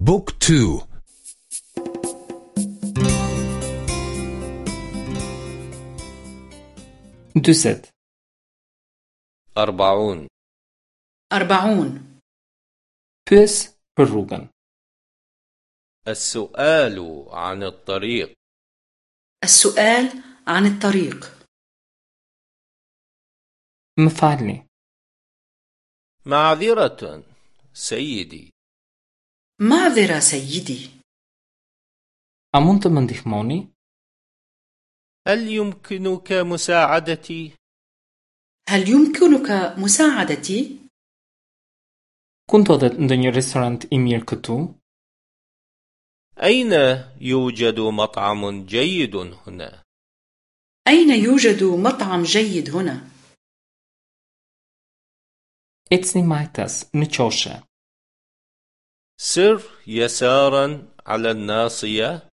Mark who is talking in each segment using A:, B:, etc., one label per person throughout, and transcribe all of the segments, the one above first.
A: Book two.
B: Dyzet
C: أربعون.
D: أربعون.
B: Pyes për rrugën.
C: السؤال عن الطريق.
D: السؤال عن الطريق.
B: Më falni.
C: معذرة سيدي.
D: معذرة سيدي
B: A mund të më ndihmoni?
C: هل يمكنك مساعدتي؟
D: هل يمكنك مساعدتي؟
B: Ku ndodhet ndonjë restorant i mirë këtu?
C: أين يوجد مطعم جيد هنا؟
D: أين يوجد مطعم جيد هنا؟
B: Ecni majtas në qoshe.
C: سر يسارا على الناصية.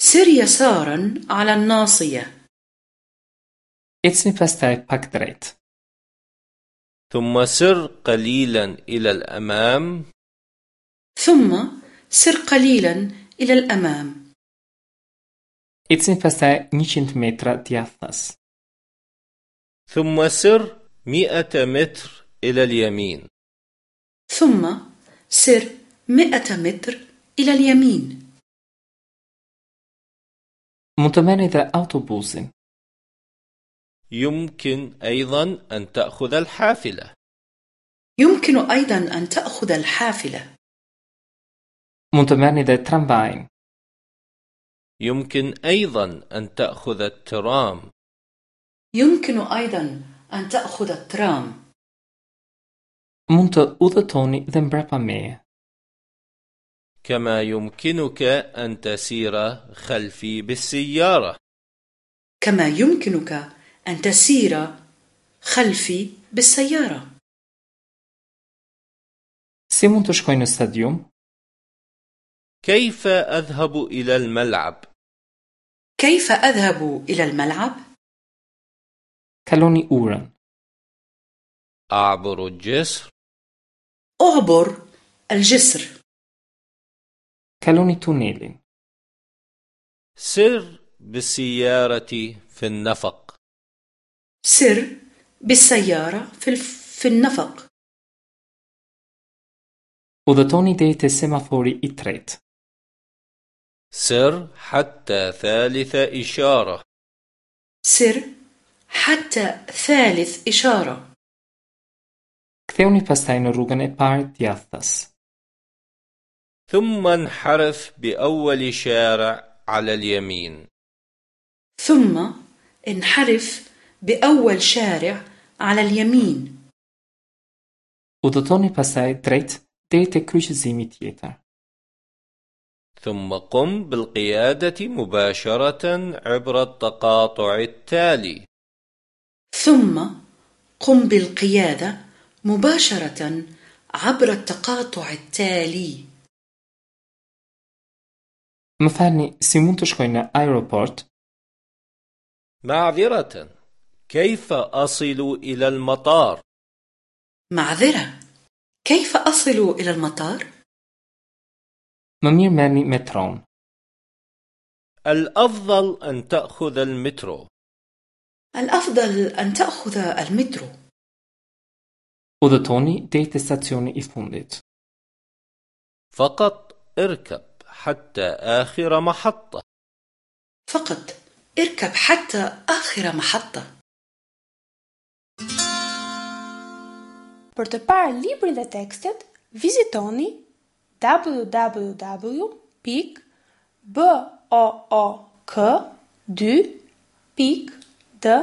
D: سر يسارا على الناصية.
B: Pastaj pak drejt.
C: ثم سر قليلا إلى الأمام.
D: ثم سر قليلا إلى الأمام.
B: Ecni pastaj 100 metra djathtas.
C: ثم سر مئة متر إلى اليمين.
D: ثم سر مئة متر إلى اليمين
B: dhe autobusin.
C: يمكن أيضا أن تأخذ الحافلة
D: يمكن أيضا أن تأخذ الحافلة
B: dhe tramvajin.
C: يمكن أيضا أن تأخذ الترام
D: يمكن أيضا أن تأخذ الترام
B: udhëtoni dhe mbrapa meje.
C: كما يمكنك أن تسير خلفي بالسيارة
D: كما يمكنك أن تسير خلفي بالسيارة
B: Si mund të shkoj në stadium?
C: كيف أذهب إلى الملعب؟
D: كيف أذهب إلى الملعب؟
B: Kaloni urën.
C: أعبر الجسر
D: أعبر الجسر
B: كالوني تونيل.
C: سر بالسيارة في النفق.
D: سر بالسيارة في, الف... في النفق.
B: Vazhdoni deri te semafori i tretë.
C: سر حتى ثالث إشارة.
D: سر حتى ثالث إشارة.
B: Kthehuni pastaj në rrugën e parë djathtas
C: ثم انحرف بأول شارع على اليمين.
D: ثم انحرف بأول شارع على اليمين.
B: Udhëtoni pastaj drejt deri te kryqëzimi tjetër.
C: ثم قم بالقيادة مباشرة عبر التقاطع التالي.
D: ثم قم بالقيادة مباشرة عبر التقاطع التالي.
B: Më falni, si mund të shkoj në aeroport?
C: معذرة كيف أصل إلى المطار؟
D: معذرة كيف أصل إلى المطار؟
B: Më mirë merrni metron.
C: الأفضل أن تأخذ المترو
D: الأفضل أن تأخذ المترو
B: Udhëtoni deri te stacioni i fundit.
C: فقط اركب حتى آخر محطة
D: فقط اركب حتى آخر محطة
E: Për të parë librin dhe tekstet, vizitoni www.book2.de